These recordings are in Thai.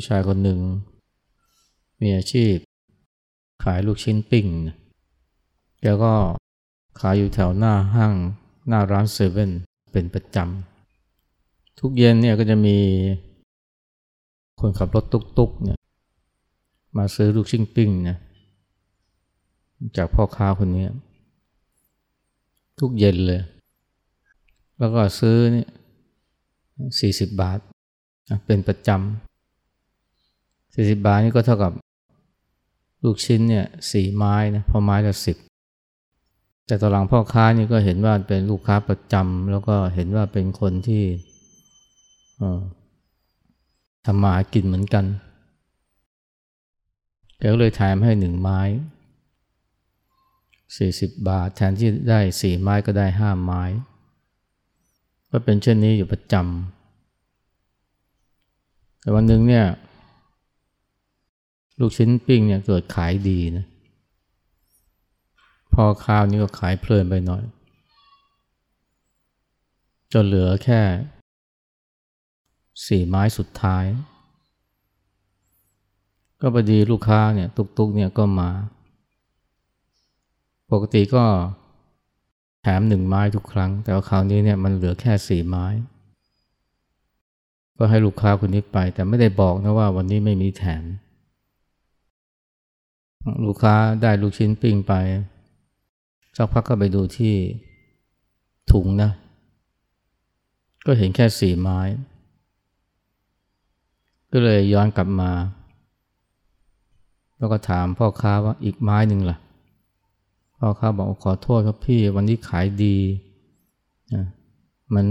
ผู้ชายคนหนึ่ง มีอาชีพ ขายลูกชิ้นปิ้งแกก็ขายอยู่แถวหน้าห้างหน้าร้านเซเว่นเป็นประจำทุกเย็นเนี่ยก็จะมีคนขับรถตุ๊กๆเนี่ยมาซื้อลูกชิ้นปิ้งนี่ยจากพ่อค้าคนนี้ทุกเย็นเลย แล้วก็ซื้อเนี่ยสี่สิบบาท เป็นประจำ สี่สิบบาทนี่ก็เท่ากับลูกชิ้นเนี่ยสี่ไม้นะพอไม้ละสิบแต่ตอนหลังพ่อค้านี่ก็เห็นว่าเป็นลูกค้าประจำแล้วก็เห็นว่าเป็นคนที่ทำมาหากินเหมือนกันแกก็เลยแถมให้หนึ่งไม้สี่สิบบาท แทนที่ได้สี่ไม้ก็ได้ห้าไม้ ก็เป็นเช่นนี้อยู่ประจำแต่วันหนึ่งเนี่ย ลูกชิ้นปิ้งเนี่ยเกิดขายดีนะ พอข้าวนี้ก็ขายเพลินไปหน่อย จนเหลือแค่สี่ไม้สุดท้าย ก็พอดีลูกค้าเนี่ยตุกๆเนี่ยก็มา ปกติก็แถมหนึ่งไม้ทุกครั้ง แต่ว่าคราวนี้เนี่ยมันเหลือแค่สี่ไม้ ก็ให้ลูกค้าคนนี้ไป แต่ไม่ได้บอกนะว่าวันนี้ไม่มีแถม ลูกค้าได้ลูกชิ้นปิ้งไปสักพักก็ไปดูที่ถุงนะ ก็เห็นแค่สี่ไม้ ก็เลยย้อนกลับมา แล้วก็ถามพ่อค้าว่าอีกไม้หนึ่งล่ะ พ่อค้าบอกขอโทษครับพี่วันนี้ขายดีนะมัน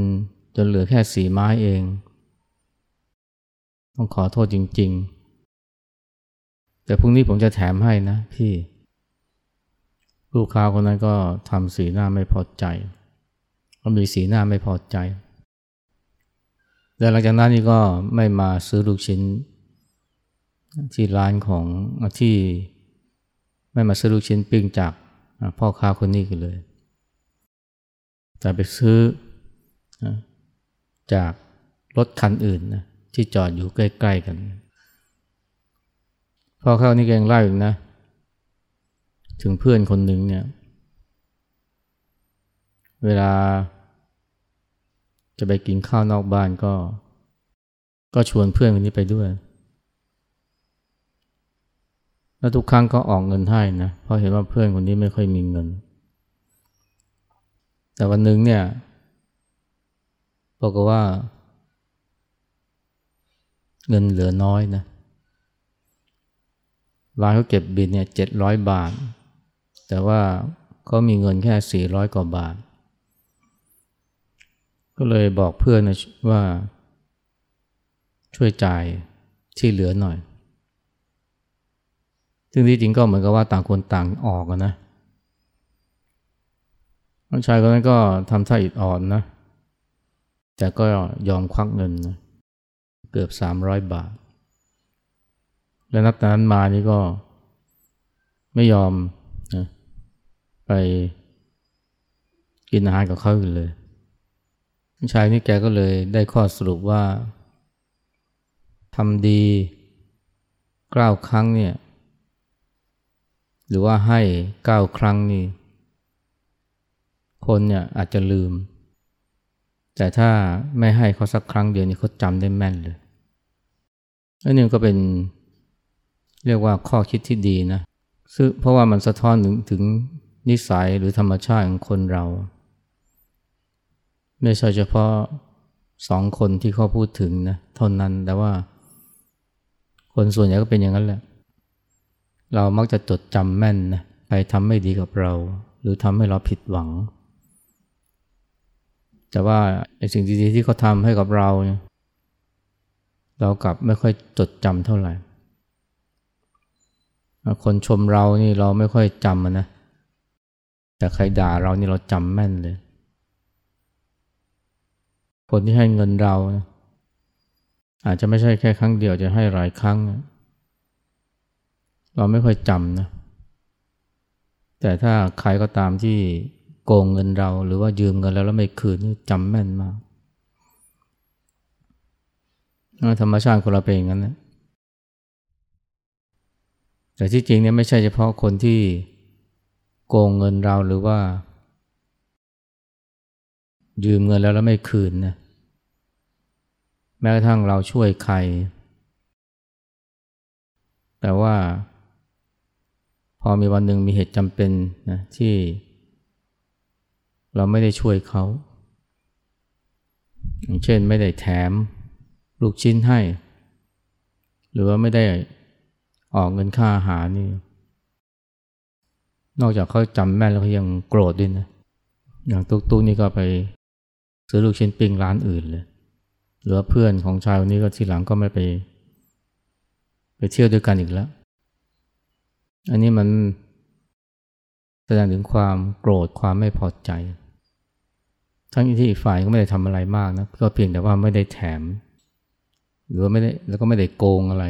จนเหลือแค่สี่ไม้เอง ต้องขอโทษจริง ๆ แต่พรุ่งนี้ผมจะแถมให้นะพี่ ลูกค้าคนนั้นก็ทำสีหน้าไม่พอใจ ก็มีสีหน้าไม่พอใจแล้วหลังจากนั้นนี่ก็ไม่มาซื้อลูกชิ้น ที่ร้านของที่ไม่มาซื้อลูกชิ้นปิ้งจากพ่อค้าคนนี้กันเลย แต่ไปซื้อจากรถคันอื่นนะที่จอดอยู่ใกล้ ๆ กัน พ่อค้านี่เก่งไล่อีกนะ ถึงเพื่อนคนหนึ่งเนี่ย เวลา จะไปกินข้าวนอกบ้านก็ ก็ชวนเพื่อนคนนี้ไปด้วย แล้วทุกครั้งก็ออกเงินให้นะ เพราะเห็นว่าเพื่อนคนนี้ไม่ค่อยมีเงิน แต่วันหนึ่งเนี่ยบอกว่า เงินเหลือน้อยนะ ร้านเขาเก็บบินเนี่ยเจ็ดร้อยบาท แต่ว่าเขามีเงินแค่400กว่าบาท ก็เลยบอกเพื่อนนะว่า ช่วยจ่ายที่เหลือหน่อย ซึ่งที่จริงก็เหมือนกับว่าต่างคนต่างออกนะชายคนนั้นก็ทำท่าอิดอ่อนนะ แต่ก็ยอมควักเงินนะเกือบ300บาท และนับแต่นั้นมานี่ก็ไม่ยอมนะไปกินอาหารกับเขาอยู่เลยชายนี่แกก็เลยได้ข้อสรุปว่าทำดีเก้าครั้งเนี่ย หรือว่าให้เก้าครั้งนี่ คนเนี่ยอาจจะลืม แต่ถ้าไม่ให้เขาสักครั้งเดียวนี่เขาจำได้แม่นเลยอันนี้ก็เป็น เรียกว่าข้อคิดที่ดีนะซึ่งเพราะว่ามันสะท้อนถึงถึงนิสัยหรือธรรมชาติของคนเรา ไม่ใช่เฉพาะสองคนที่เขาพูดถึงนะเท่านั้นแต่ว่า คนส่วนใหญ่ก็เป็นอย่างนั้นแหละ เรามักจะจดจำแม่นนะใครทำไม่ดีกับเรา หรือทำให้เราผิดหวัง แต่ว่าไอ้สิ่งดีๆที่เขาทำให้กับเรา เรากลับไม่ค่อยจดจำเท่าไหร่ คนชมเรานี่เราไม่ค่อยจำนะ แต่ใครด่าเรานี่เราจำแม่นเลย คนที่ให้เงินเราอาจจะไม่ใช่แค่ครั้งเดียวจะให้หลายครั้ง เราไม่ค่อยจำนะ แต่ถ้าใครก็ตามที่โกงเงินเราหรือว่ายืมเงินแล้วแล้วไม่คืนนี่จำแม่นมากธรรมชาติคนเราเป็นอย่างนั้นนะ แต่ที่จริงเนี่ยไม่ใช่เฉพาะคนที่โกงเงินเราหรือว่า ยืมเงินแล้วแล้วไม่คืนนะแม้กระทั่งเราช่วยใคร แต่ว่า พอมีวันหนึ่งมีเหตุจำเป็นนะที่ เราไม่ได้ช่วยเขาอย่างเช่นไม่ได้แถมลูกชิ้นให้ หรือว่าไม่ได้ ออกเงินค่าอาหารนี่ นอกจากเขาจำแม่นแล้วเขายังโกรธด้วยนะ อย่างตุ๊กตุ๊กนี่ก็ไปซื้อลูกชิ้นปิ้งร้านอื่นเลย หรือเพื่อนของชายคนนี้ก็ทีหลังก็ไม่ไป ไปเที่ยวด้วยกันอีกแล้ว อันนี้มันแสดงถึงความโกรธความไม่พอใจ ทั้งที่อีกฝ่ายก็ไม่ได้ทำอะไรมากนะ ก็เพียงแต่ว่าไม่ได้แถม หรือว่าไม่ได้แล้วก็ไม่ได้โกงอะไร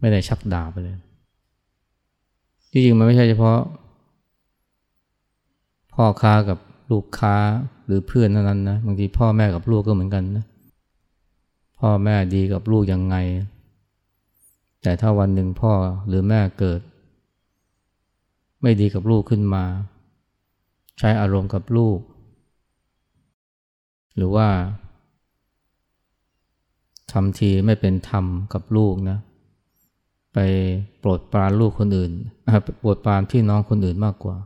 ไม่ได้ชักดาบไปเลย จริงๆมันไม่ใช่เฉพาะ พ่อค้ากับลูกค้าหรือเพื่อนนั้นนะบางทีพ่อแม่กับลูกก็เหมือนกันนะพ่อแม่ดีกับลูกยังไง แต่ถ้าวันหนึ่งพ่อหรือแม่เกิด ไม่ดีกับลูกขึ้นมา ใช้อารมณ์กับลูก หรือว่าทำทีไม่เป็นธรรมกับลูกนะ ไปโปรดปรานลูกคนอื่นโปรดปรานพี่น้องคนอื่นมากกว่า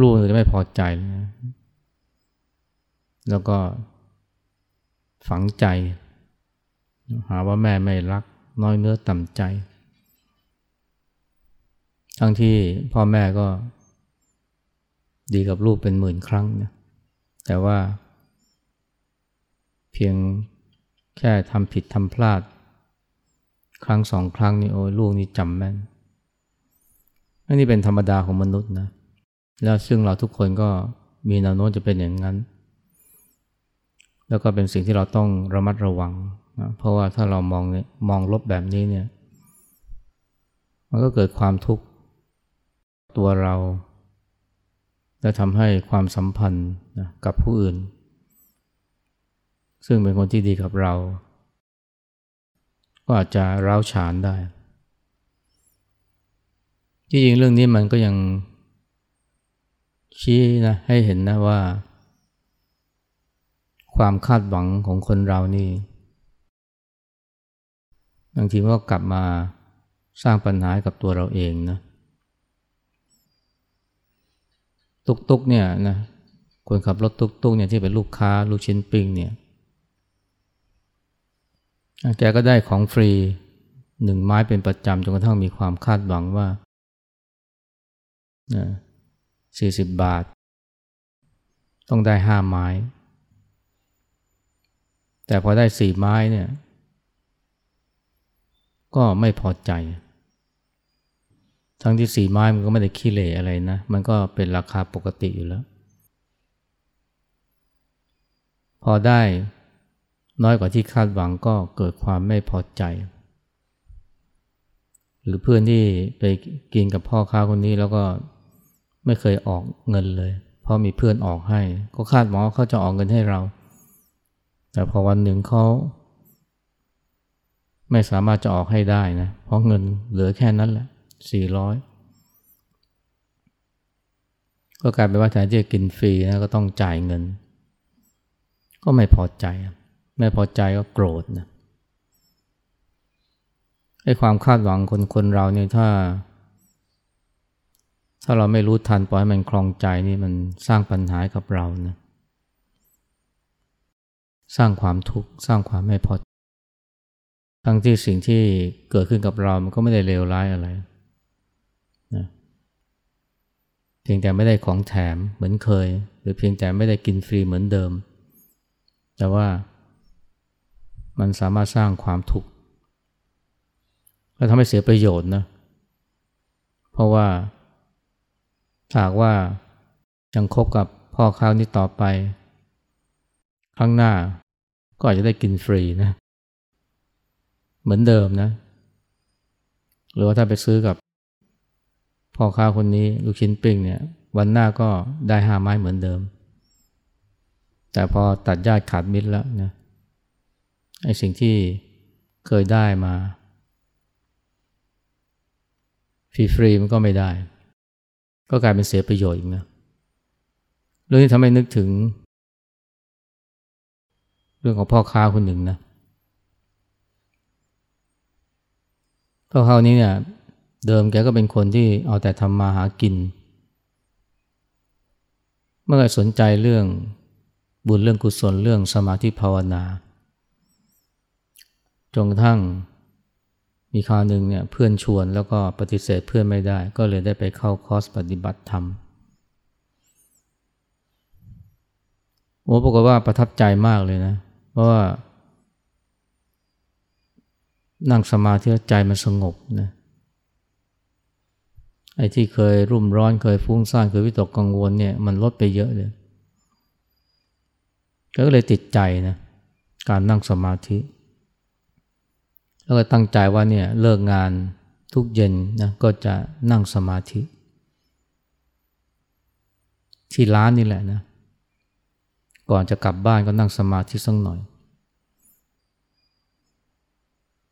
ลูกจะไม่พอใจนะแล้วก็ฝังใจ หาว่าแม่ไม่รัก น้อยเนื้อต่ำใจ ทั้งที่พ่อแม่ก็ดีกับลูกเป็นหมื่นครั้งนะแต่ว่า เพียงแค่ทำผิดทำพลาด ครั้งสองครั้งนี่โอ้ลูกนี่จำแม่นอันนี้เป็นธรรมดาของมนุษย์นะ แล้วซึ่งเราทุกคนก็มีแนวโน้มจะเป็นอย่างนั้น แล้วก็เป็นสิ่งที่เราต้องระมัดระวังนะเพราะว่าถ้าเรามองมองลบแบบนี้เนี่ย มันก็เกิดความทุกข์ตัวเรา และทำให้ความสัมพันธ์นะกับผู้อื่น ซึ่งเป็นคนที่ดีกับเรา ก็อาจจะร้าวฉานได้ ที่จริงเรื่องนี้มันก็ยังชี้นะให้เห็นนะว่า ความคาดหวังของคนเรานี่บางทีก็กลับมาสร้างปัญหากับตัวเราเองนะตุกตุกเนี่ยนะคนขับรถตุกตุกเนี่ยที่เป็นลูกค้าลูกชิ้นปิ้งเนี่ย แกก็ได้ของฟรีหนึ่งไม้เป็นประจำจนกระทั่งมีความคาดหวังว่าสี่สิบบาท ต้องได้ห้าไม้ แต่พอได้สี่ไม้เนี่ย ก็ไม่พอใจ ทั้งที่สี่ไม้มันก็ไม่ได้ขี้เหร่อะไรนะ มันก็เป็นราคาปกติอยู่แล้ว พอได้ น้อยกว่าที่คาดหวังก็เกิดความไม่พอใจ หรือเพื่อนที่ไปกินกับพ่อค้าคนนี้แล้วก็ไม่เคยออกเงินเลย เพราะมีเพื่อนออกให้ ก็คาดหวังว่าเขาจะออกเงินให้เรา แต่พอวันหนึ่งเขาไม่สามารถจะออกให้ได้นะ เพราะเงินเหลือแค่นั้นแหละสี่ร้อยก็กลายเป็นว่าแทนที่จะกินฟรีนะก็ต้องจ่ายเงิน ก็ไม่พอใจ ไม่พอใจก็โกรธนะไอ้ความคาดหวังคนคนเราเนี่ยถ้า ถ้าเราไม่รู้ทันปล่อยให้มันคลองใจนี่มันสร้างปัญหากับเรานะสร้างความทุกข์สร้างความไม่พอทั้งที่สิ่งที่เกิดขึ้นกับเรา มันก็ไม่ได้เลวร้ายอะไรนะเพียงแต่ไม่ได้ของแถมเหมือนเคย หรือเพียงแต่ไม่ได้กินฟรีเหมือนเดิม แต่ว่า มันสามารถสร้างความทุกข์และทำให้เสียประโยชน์นะ เพราะว่าหากว่ายังคบกับพ่อค้านี้ต่อไป ข้างหน้าก็อาจจะได้กินฟรีนะ เหมือนเดิมนะ หรือว่าถ้าไปซื้อกับพ่อค้าคนนี้ลูกชิ้นปิ้งเนี่ย วันหน้าก็ได้ห้าไม้เหมือนเดิม แต่พอตัดญาติขาดมิตรแล้วนะ ไอ้สิ่งที่เคยได้มาฟรีๆมันก็ไม่ได้ ก็กลายเป็นเสียประโยชน์อีกนะเรื่องนี้ทำให้นึกถึง เรื่องของพ่อค้าคนหนึ่งนะพ่อค้านี้เนี่ย เดิมแกก็เป็นคนที่เอาแต่ทำมาหากิน เมื่อสนใจเรื่องบุญเรื่องกุศลเรื่องสมาธิภาวนา จนกระทั่งมีคราวหนึ่งเนี่ยเพื่อนชวนแล้วก็ปฏิเสธเพื่อนไม่ได้ ก็เลยได้ไปเข้าคอร์สปฏิบัติธรรมโอ้ปรากฏว่าประทับใจมากเลยนะ เพราะว่า นั่งสมาธิใจมันสงบนะไอ้ที่เคยรุ่มร้อนเคยฟุ้งซ่านเคยวิตกกังวลเนี่ยมันลดไปเยอะเลยก็เลยติดใจนะการนั่งสมาธิ แล้วก็ตั้งใจว่าเนี่ยเลิกงานทุกเย็นนะก็จะนั่งสมาธิ ที่ร้านนี่แหละนะ ก่อนจะกลับบ้านก็นั่งสมาธิสักหน่อย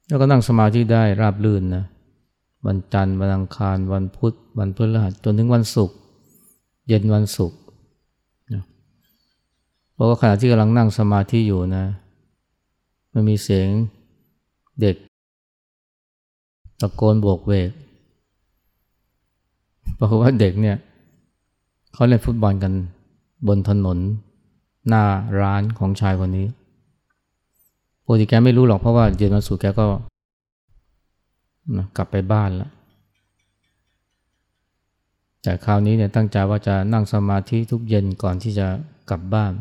แล้วก็นั่งสมาธิได้ราบลื่นนะวันจันทร์วันอังคารวันพุธวันพฤหัสจนถึงวันศุกร์เย็นวันศุกร์นะเพราะว่าขณะที่กำลังนั่งสมาธิอยู่นะ มันมีเสียง เด็ก ตะโกนโบกเวกเพราะว่าเด็กเนี่ยเขาเล่นฟุตบอลกันบนถนน หน้าร้านของชายคนนี้ปกติแกไม่รู้หรอกเพราะว่าเย็นวันศุกร์แกก็นะกลับไปบ้านแล้วแต่คราวนี้เนี่ยตั้งใจว่าจะนั่งสมาธิทุกเย็นก่อนที่จะกลับบ้าน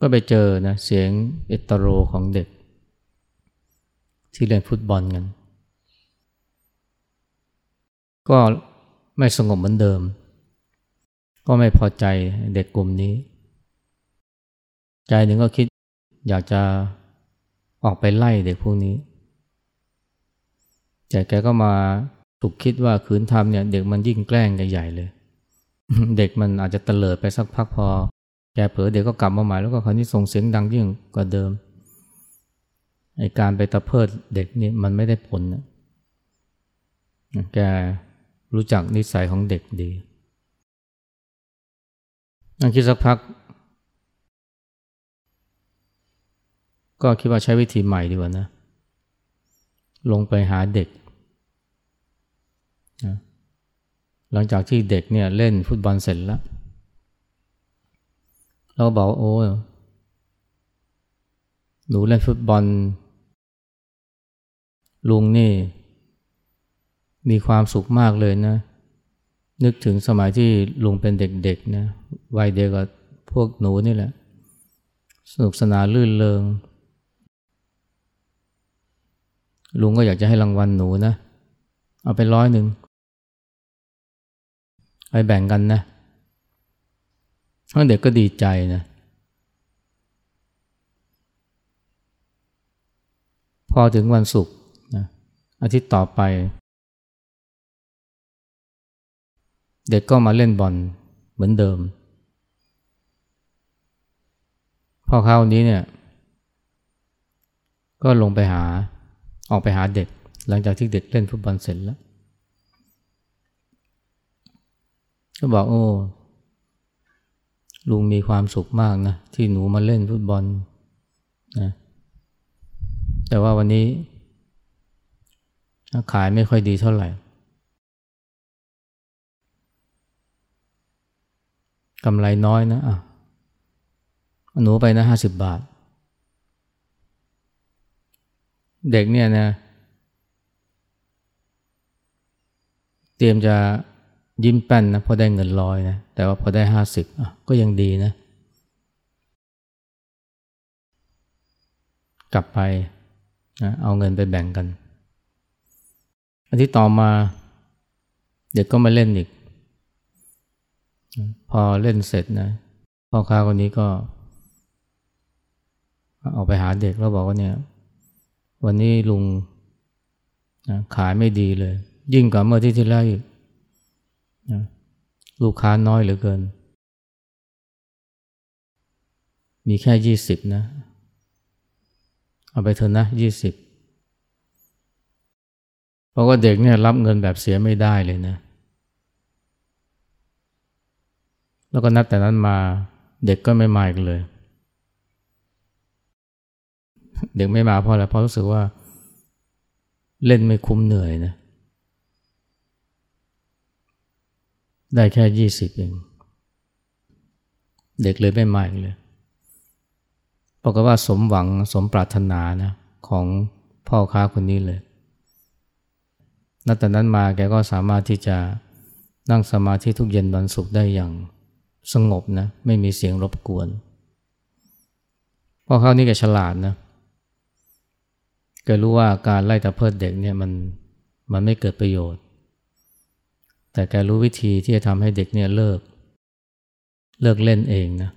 ก็ไปเจอนะเสียงเอตโรของเด็ก ที่เล่นฟุตบอลกัน ก็ไม่สงบเหมือนเดิม ก็ไม่พอใจเด็กกลุ่มนี้ ใจหนึ่งก็คิดอยากจะออกไปไล่เด็กพวกนี้ แต่แกก็มาถูกคิดว่าคืนทำเนี่ย เด็กมันยิ่งแกล้งใหญ่เลย เด็กมันอาจจะเตลิดไปสักพักพอ แกเผลอเด็กก็กลับมาใหม่แล้วก็คราวนี้ส่งเสียงดังยิ่งกว่าเดิมไอการไปตะเพิดเด็กนี่มันไม่ได้ผลนะแกรู้จักนิสัยของเด็กดีนั่งคิดสักพัก ก็คิดว่าใช้วิธีใหม่ดีกว่านะ ลงไปหาเด็กนะหลังจากที่เด็กเนี่ยเล่นฟุตบอลเสร็จแล้ว เราบอกโอ้หนูเล่นฟุตบอล ลุงนี่ มีความสุขมากเลยนะ นึกถึงสมัยที่ลุงเป็นเด็กๆนะวัยเดียวกับพวกหนูนี่แหละ สนุกสนานลื่นเลงลุงก็อยากจะให้รางวัลหนูนะ เอาไปร้อยหนึ่งไปแบ่งกันนะเเด็กก็ดีใจนะพอถึงวันศุกร์นะอาทิตย์ต่อไป เด็กก็มาเล่นบอลเหมือนเดิม พอคราวนี้เนี่ย ก็ลงไปหาออกไปหาเด็ก หลังจากที่เด็กเล่นฟุตบอลเสร็จแล้ว ก็บอกโอ้ ลุงมีความสุขมากนะที่หนูมาเล่นฟุตบอลนะแต่ว่าวันนี้ขายไม่ค่อยดีเท่าไหร่กำไรน้อยนะอะหนูไปนะห้าสิบบาท เด็กเนี่ยนะ เตรียมจะ ยิ้มแป้นนะพอได้เงินร้อยนะแต่ว่าพอได้ห้าสิบก็ยังดีนะ กลับไปนะเอาเงินไปแบ่งกันอาทิตย์ต่อมา เด็กก็มาเล่นอีก พอเล่นเสร็จนะพ่อค้าคนนี้ก็ออกไปหาเด็กแล้วบอกว่าเนี่ย วันนี้ลุงนะขายไม่ดีเลย ยิ่งกว่าเมื่อที่ที่แล้วอีก นะลูกค้าน้อยเหลือเกิน มีแค่ยี่สิบนะ เอาไปเถอะนะยี่สิบเพราะว่าเด็กเนี่ยรับเงินแบบเสียไม่ได้เลยนะ แล้วก็นับแต่นั้นมาเด็กก็ไม่มาอีกเลย เด็กไม่มาเพราะอะไรเพราะรู้สึกว่า เล่นไม่คุ้มเหนื่อยนะ ได้แค่ยี่สิบเอง เด็กเลยไม่มาอีกเลยบอกว่าสมหวังสมปรารถนานะของพ่อค้าคนนี้เลย นับแต่นั้นมาแกก็สามารถที่จะนั่งสมาธิทุกเย็นวันศุกร์ได้อย่างสงบนะ ไม่มีเสียงรบกวน พ่อเขานี่แกฉลาดนะแกรู้ว่าการไล่ตะเพิดเด็กเนี่ยมันมันไม่เกิดประโยชน์ แต่แกรู้วิธีที่จะทำให้เด็กเนี่ยเลิก เลิกเล่นเองนะ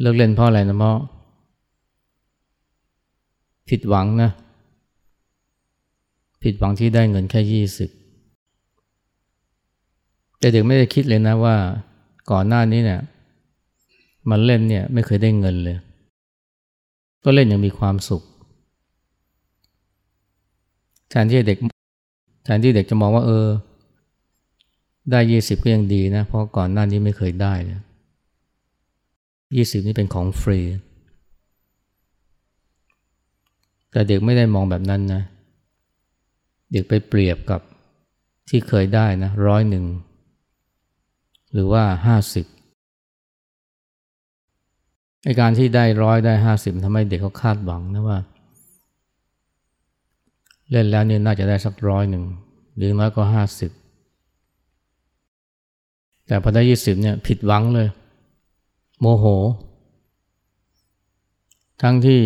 เลิกเล่นเพราะอะไรนะเพราะผิดหวังนะ ผิดหวังที่ได้เงินแค่ยี่สิบแต่เด็กไม่ได้คิดเลยนะว่าก่อนหน้านี้เนี่ยมันเล่นเนี่ยไม่เคยได้เงินเลย ก็เล่นอย่างมีความสุขแทนที่เด็ก แทนที่เด็กจะมองว่าเออ ได้ยี่สิบก็ยังดีนะ เพราะก่อนหน้านี้ไม่เคยได้เลยยี่สิบนี่เป็นของฟรี แต่เด็กไม่ได้มองแบบนั้นนะ เด็กไปเปรียบกับที่เคยได้นะร้อยหนึ่งหรือว่าห้าสิบไอการที่ได้ร้อยได้ห้าสิบทำให้เด็กเขาคาดหวังนะว่า เล่นแล้วเนี่ยน่าจะได้สักร้อยหนึ่งหรือน้อยก็ห้าสิบแต่พอได้ยี่สิบเนี่ยผิดหวังเลย โมโห ทั้งที่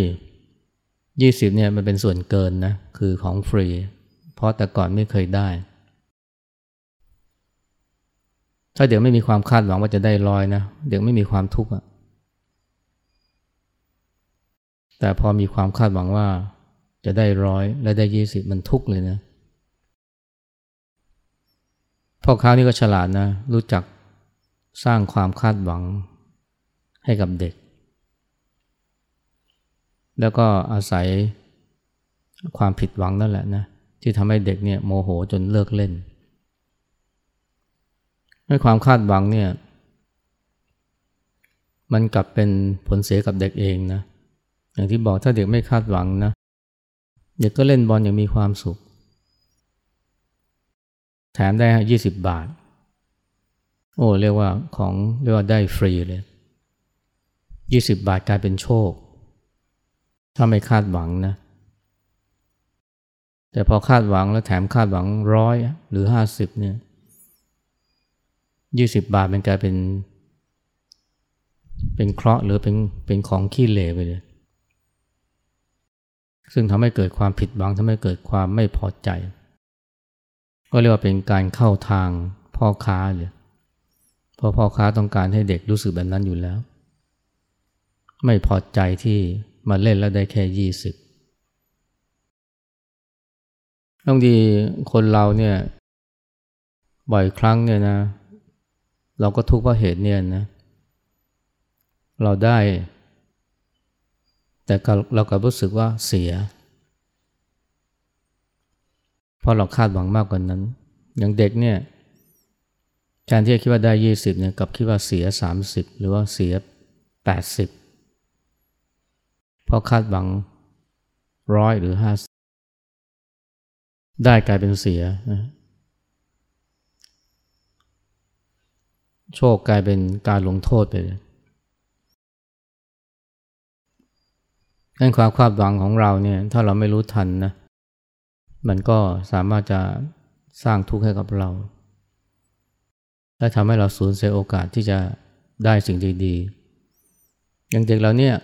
ยี่สิบเนี่ยมันเป็นส่วนเกินนะคือของฟรี เพราะแต่ก่อนไม่เคยได้ ถ้าเด็กไม่มีความคาดหวังว่าจะได้ลอยนะเด็กไม่มีความทุกข์อะแต่พอมีความคาดหวังว่า จะได้ร้อยและได้ยี่สิบมันทุกเลยนะพ่อค้านี่ก็ฉลาดนะ รู้จักสร้างความคาดหวังให้กับเด็ก แล้วก็อาศัยความผิดหวังนั่นแหละนะที่ทำให้เด็กเนี่ยโมโหจนเลิกเล่นให้ความคาดหวังเนี่ยมันกลับเป็นผลเสียกับเด็กเองนะ อย่างที่บอกถ้าเด็กไม่คาดหวังนะ เด็กก็เล่นบอลอย่างมีความสุข แถมได้ยี่สิบบาท โอ้เรียกว่าของเรียกว่าได้ฟรีเลยยี่สิบบาทกลายเป็นโชค ถ้าไม่คาดหวังนะ แต่พอคาดหวังแล้วแถมคาดหวังร้อยหรือห้าสิบเนี่ยยี่สิบบาทมันกลายเป็น เป็นเคราะห์หรือเป็นเป็นของขี้เหร่ไปเลย ซึ่งทำให้เกิดความผิดหวังทำให้เกิดความไม่พอใจ ก็เรียกว่าเป็นการเข้าทางพ่อค้าเลยเพราะพ่อค้าต้องการให้เด็กรู้สึกแบบนั้นอยู่แล้ว ไม่พอใจที่มาเล่นแล้วได้แค่ยี่สิบบางทีคนเราเนี่ยบ่อยครั้งเนี่ยนะ เราก็ทุกข์เพราะเหตุเนี่ยนะ เราได้ แต่เราก็รู้สึกว่าเสีย เพราะเราคาดหวังมากกว่านั้น อย่างเด็กเนี่ยแทนที่จะคิดว่าได้ยี่สิบเนี่ยกับคิดว่าเสียสามสิบหรือว่าเสียแปดสิบเพราะคาดหวังร้อยหรือห้าได้กลายเป็นเสีย โชคกลายเป็นการลงโทษไปเลย นั่นความคาดหวังของเราเนี่ยถ้าเราไม่รู้ทันนะมันก็สามารถจะสร้างทุกข์ให้กับเรา และทำให้เราสูญเสียโอกาสที่จะได้สิ่งดีๆ อย่างเด็กเราเนี่ย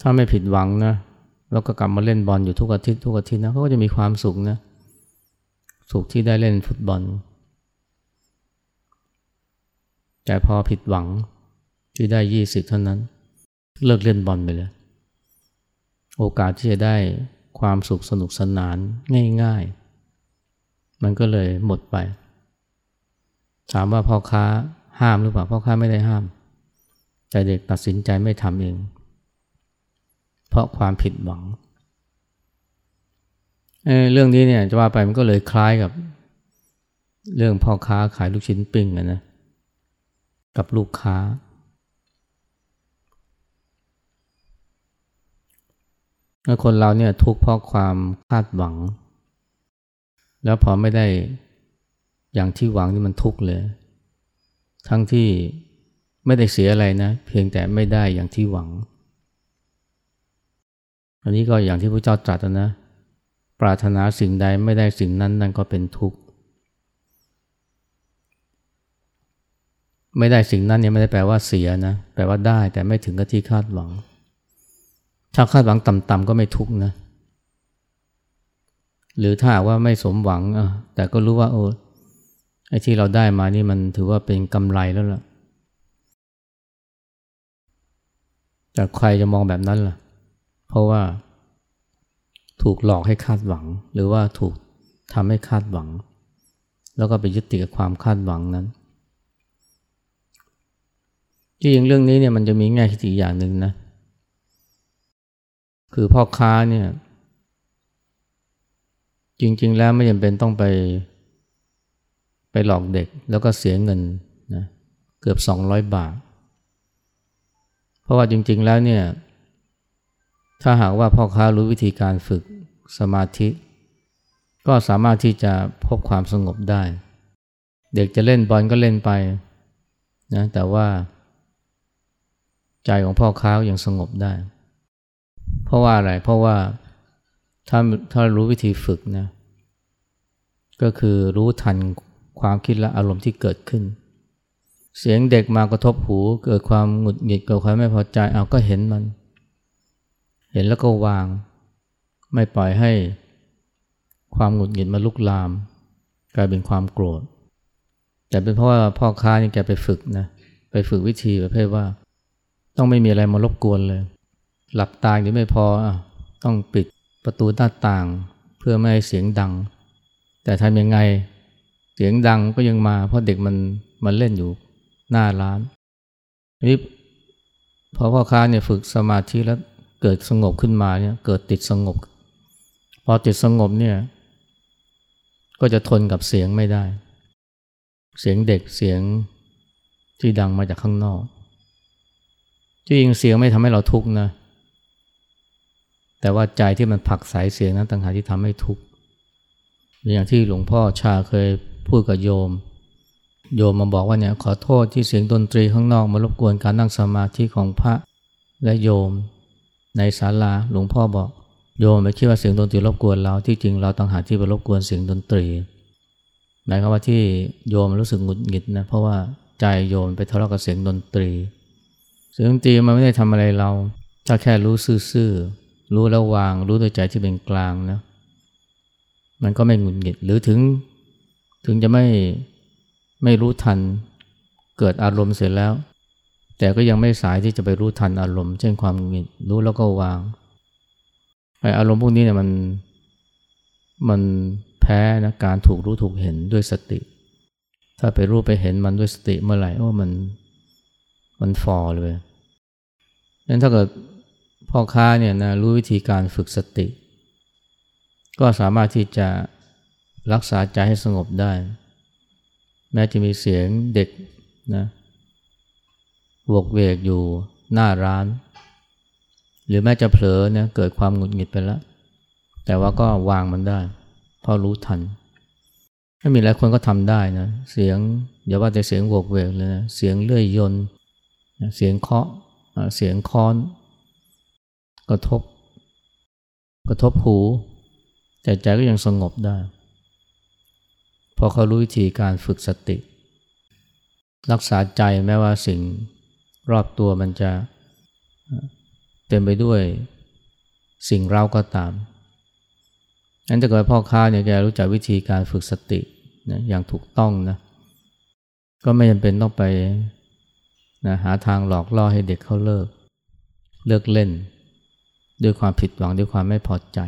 ถ้าไม่ผิดหวังนะแล้วก็กลับมาเล่นบอลอยู่ทุกอาทิตย์ทุกอาทิตย์นะเขาก็จะมีความสุขนะสุขที่ได้เล่นฟุตบอล แต่พอผิดหวังที่ได้ยี่สิบเท่านั้น เลิกเล่นบอลไปเลยโอกาสที่จะได้ความสุขสนุกสนานง่าย ๆ มันก็เลยหมดไป ถามว่าพ่อค้าห้ามหรือเปล่าพ่อค้าไม่ได้ห้าม แต่เด็กตัดสินใจไม่ทำเอง เพราะความผิดหวังเเรื่องนี้เนี่ยจะว่าไปมันก็เลยคล้ายกับ เรื่องพ่อค้าขายลูกชิ้นปิ้งนะกับลูกค้า คนเราเนี่ยทุกข์เพราะความคาดหวัง แล้วพอไม่ได้อย่างที่หวังนี่มันทุกข์เลย ทั้งที่ไม่ได้เสียอะไรนะ เพียงแต่ไม่ได้อย่างที่หวัง อันนี้ก็อย่างที่พระเจ้าตรัสนะ ปรารถนาสิ่งใดไม่ได้สิ่งนั้นนั่นก็เป็นทุกข์ ไม่ได้สิ่งนั้นเนี่ยไม่ได้แปลว่าเสียนะ แปลว่าได้แต่ไม่ถึงกับที่คาดหวัง ถ้าคาดหวังต่ำๆก็ไม่ทุกข์นะ หรือถ้าว่าไม่สมหวังแต่ก็รู้ว่าโอ้ไอ้ที่เราได้มานี่มันถือว่าเป็นกำไรแล้วล่ะ แต่ใครจะมองแบบนั้นล่ะ เพราะว่า ถูกหลอกให้คาดหวัง หรือว่าถูกทำให้คาดหวัง แล้วก็ไปยึดติดกับความคาดหวังนั้นจริงเรื่องนี้เนี่ยมันจะมีแง่คิดอีกอย่างหนึ่งนะเคือพ่อค้าเนี่ยจริง ๆ แล้วไม่จำเป็นต้องไป ไปหลอกเด็กแล้วก็เสียเงินนะเกือบ 200 บาท เพราะว่าจริง ๆ แล้วเนี่ยถ้าหากว่าพ่อค้ารู้วิธีการฝึกสมาธิ ก็สามารถที่จะพบความสงบได้ เด็กจะเล่นบอลก็เล่นไปนะแต่ว่า ใจของพ่อค้ายังสงบได้ เพราะว่าอะไร เพราะว่าถ้าถ้ารู้วิธีฝึกนะก็คือรู้ทันความคิดและอารมณ์ที่เกิดขึ้น เสียงเด็กมากระทบหู เกิดความหงุดหงิดเกิดความไม่พอใจเอาก็เห็นมัน เห็นแล้วก็วาง ไม่ปล่อยให้ความหงุดหงิดมาลุกลาม กลายเป็นความโกรธ แต่เป็นเพราะว่าพ่อค้านี่แกไปฝึกนะไปฝึกวิธีประเภทว่า ต้องไม่มีอะไรมารบกวนเลย หลับตาหรือไม่พออต้องปิดประตูหน้าต่างเพื่อไม่ให้เสียงดัง แต่ทำยังไงเสียงดังก็ยังมา เพราะเด็กมันมันเล่นอยู่หน้าร้านนี้พอพ่อค้าเนี่ยฝึกสมาธิแล้วเกิดสงบขึ้นมาเนี่ยเกิดติดสงบ พอติดสงบเนี่ยก็จะทนกับเสียงไม่ได้ เสียงเด็กเสียงที่ดังมาจากข้างนอกจริงเสียงไม่ทำให้เราทุกข์นะ แต่ว่าใจที่มันผักสายเสียงนั้นต่างหากที่ทำให้ทุกข์อย่างที่หลวงพ่อชาเคยพูดกับโยม โยมมาบอกว่าเนี่ยขอโทษที่เสียงดนตรีข้างนอกมารบกวนการนั่งสมาธิของพระและโยม ในศาลาหลวงพ่อบอกโยมไม่คิดว่าเสียงดนตรีรบกวนเราที่จริงเราต่างหากที่ไปรบกวนเสียงดนตรีหมายความว่าที่โยมรู้สึกหงุดหงิดนะเพราะว่าใจโยมไปทะเลาะกับเสียงดนตรี เสียงดนตรีมันไม่ได้ทำอะไรเราถ้าแค่รู้ซื่อ รู้แล้ววาง รู้ด้วยใจที่เป็นกลางนะมันก็ไม่หงุดหงิดหรือถึง ถึงจะไม่ไม่รู้ทันเกิดอารมณ์เสร็จแล้ว แต่ก็ยังไม่สายที่จะไปรู้ทันอารมณ์เช่นความหงุดหงิดรู้แล้วก็วางไออารมณ์พวกนี้เนี่ยมันมันแพ้นะการถูกรู้ถูกเห็นด้วยสติ ถ้าไปรู้ไปเห็นมันด้วยสติเมื่อไหร่โอ้มันมันฟอเลยนั้นถ้าเกิด พ่อค้าเนี่ยนะรู้วิธีการฝึกสติ ก็สามารถที่จะรักษาใจให้สงบได้ แม้จะมีเสียงเด็กนะวกเวกอยู่หน้าร้าน หรือแม้จะเผลอเนี่ยเกิดความหงุดหงิดไปแล้ว แต่ว่าก็วางมันได้ เพราะรู้ทันถ้ามีหลายคนก็ทำได้นะ เสียงอย่าว่าแต่เสียงวกเวกเลยนะ เสียงเลื่อยยนเสียงเคาะเสียงค้อน กระทบ กระทบหูแต่ใจก็ยังสงบได้พอเขารู้วิธีการฝึกสติ รักษาใจแม้ว่าสิ่งรอบตัวมันจะเต็มไปด้วยสิ่งเร้าก็ตามนั้นถ้าเกิดพ่อค้าเนี่ยแกรู้จักวิธีการฝึกสตินะอย่างถูกต้องนะ ก็ไม่จำเป็นต้องไปนะหาทางหลอกล่อให้เด็กเขาเลิก เลิกเล่น ด้วยความผิดหวังด้วยความไม่พอใจ